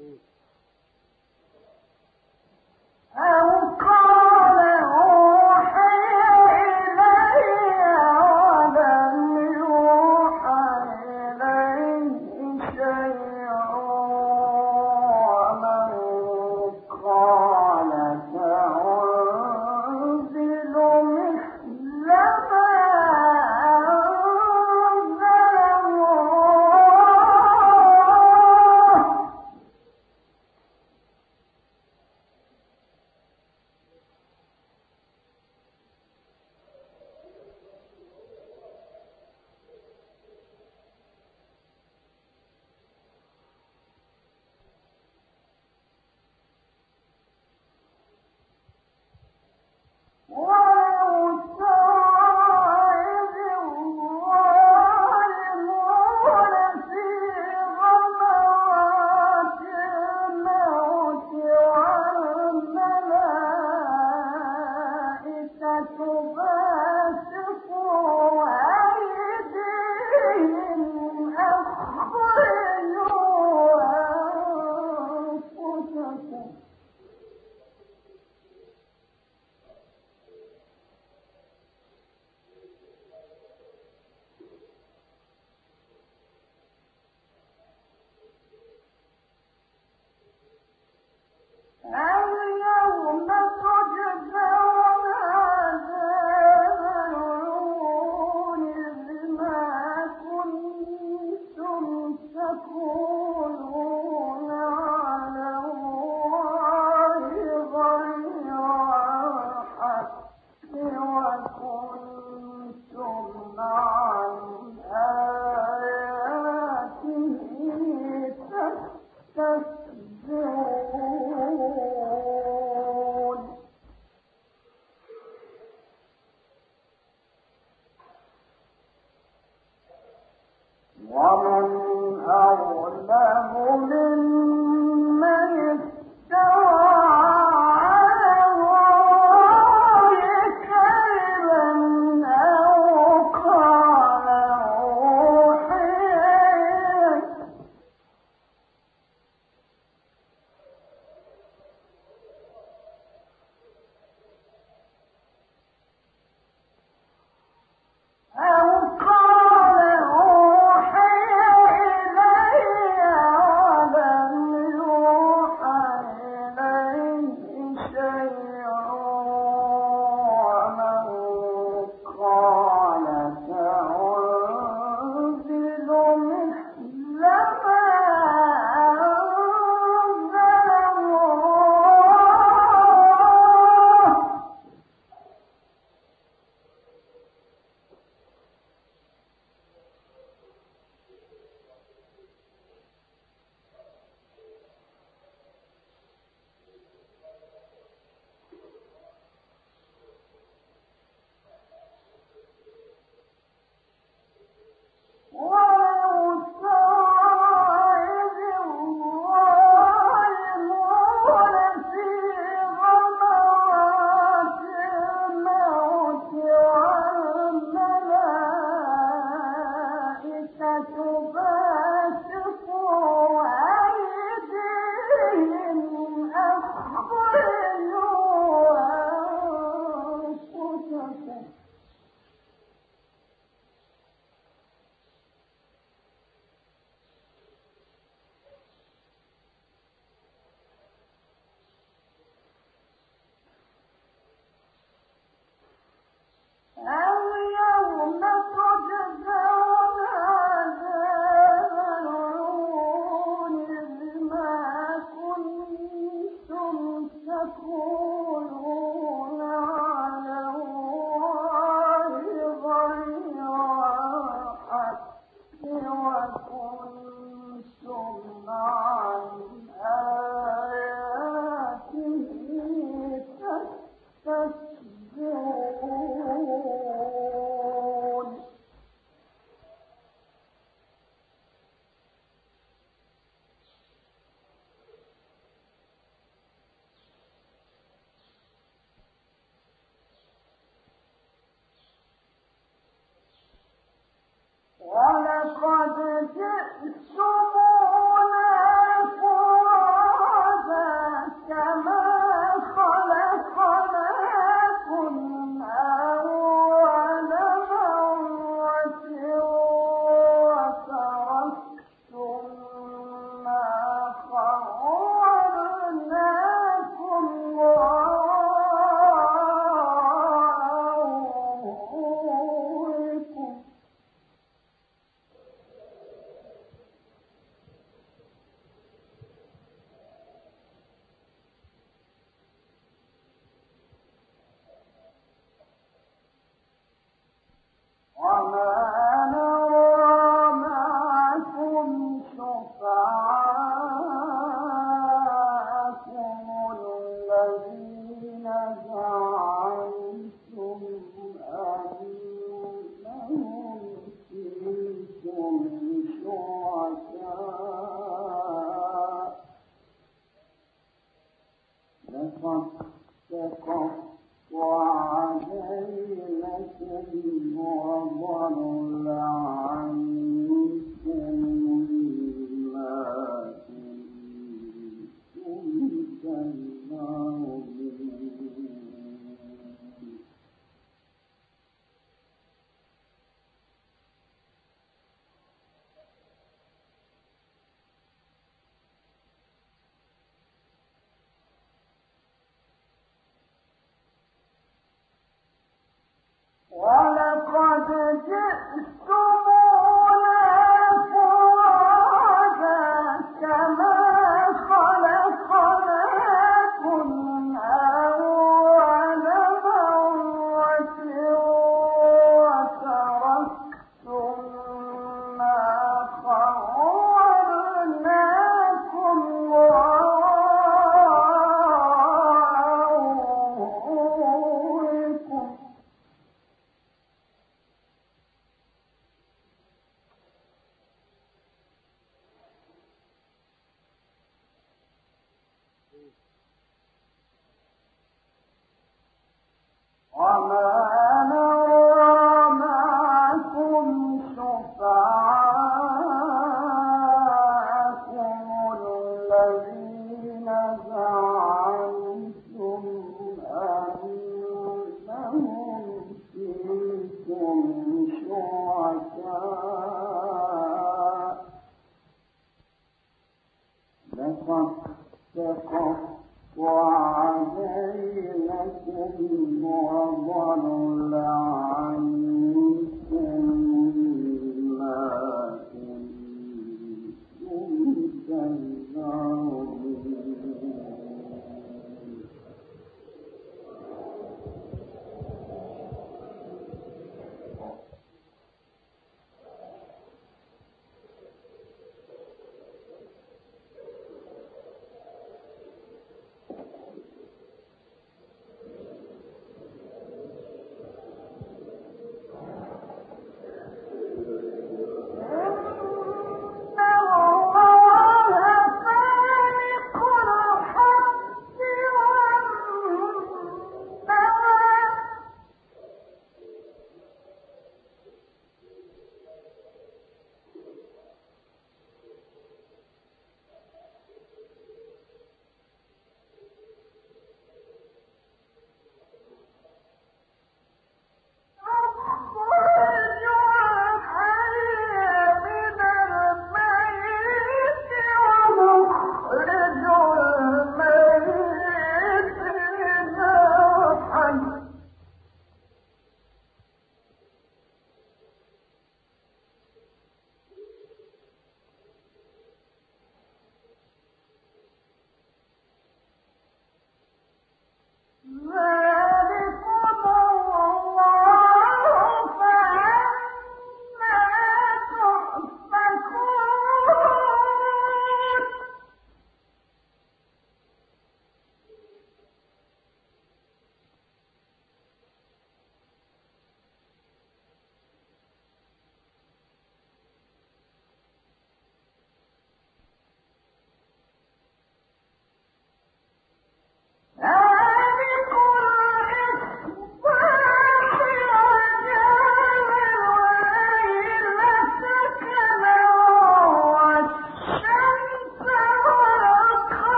التحقيق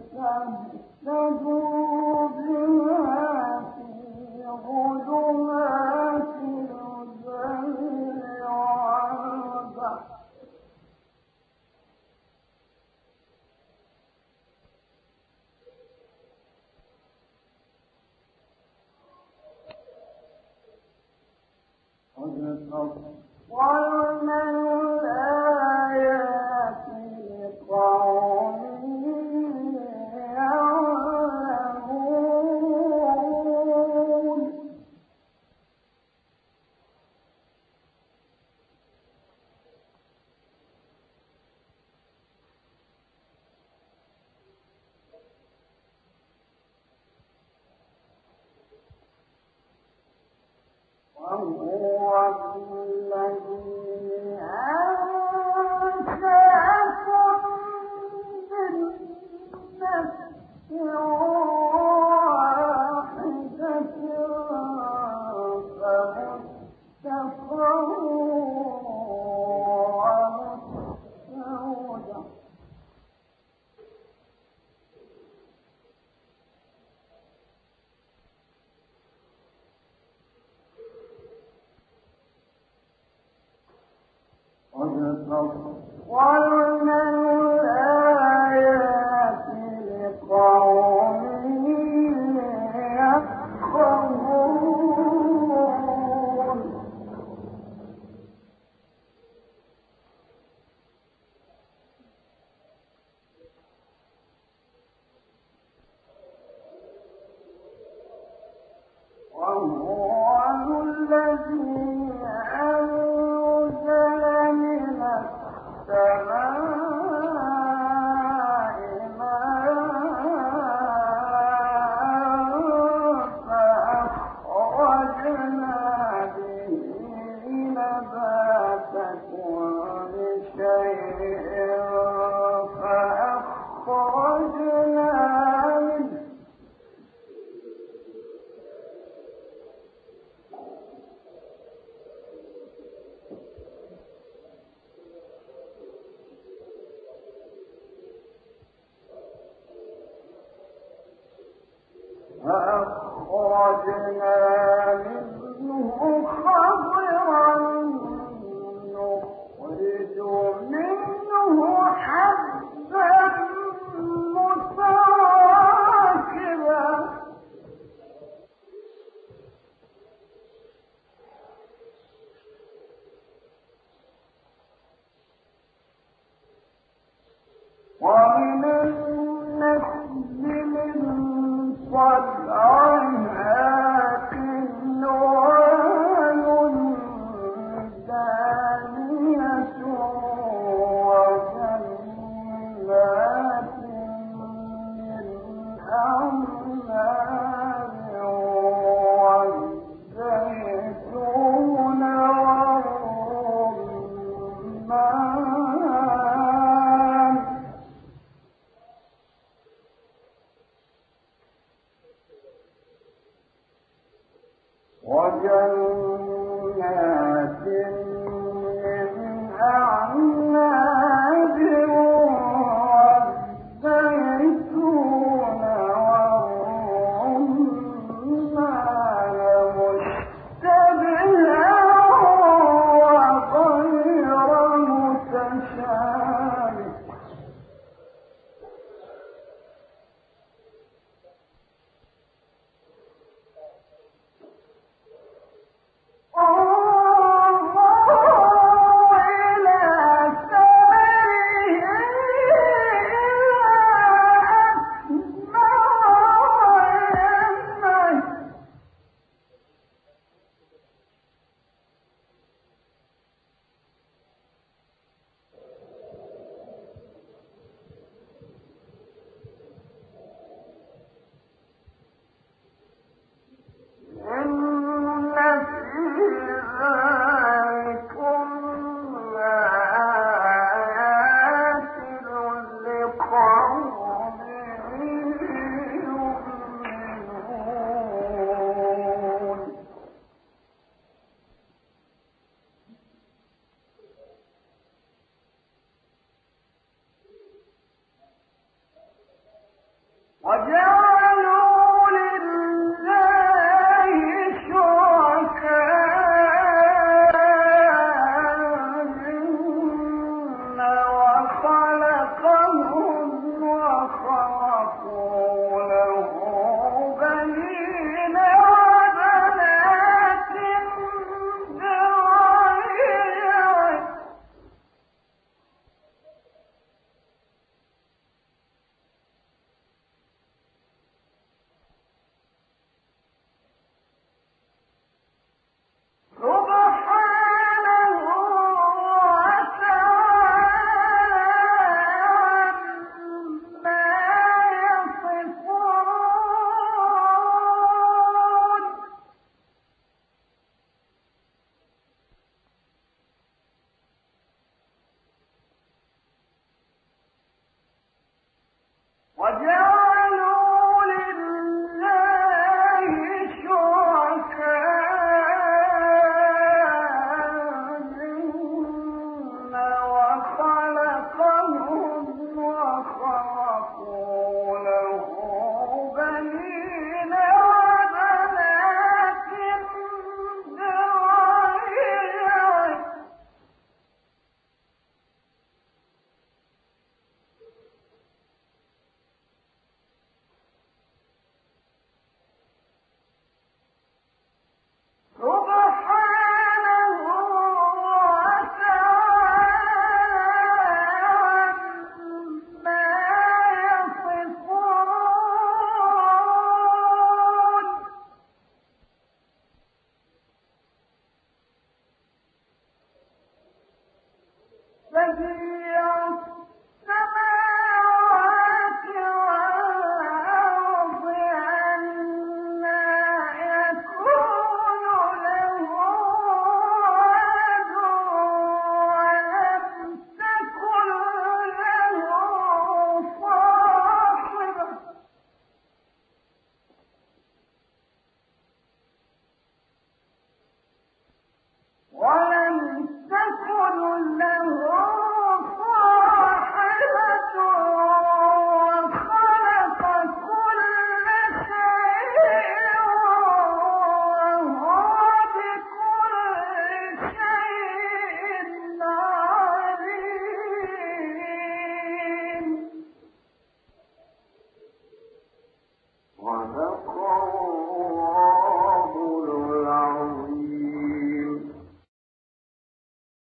Islam, um, Islam. وَمِنْ وهو الذي وجنات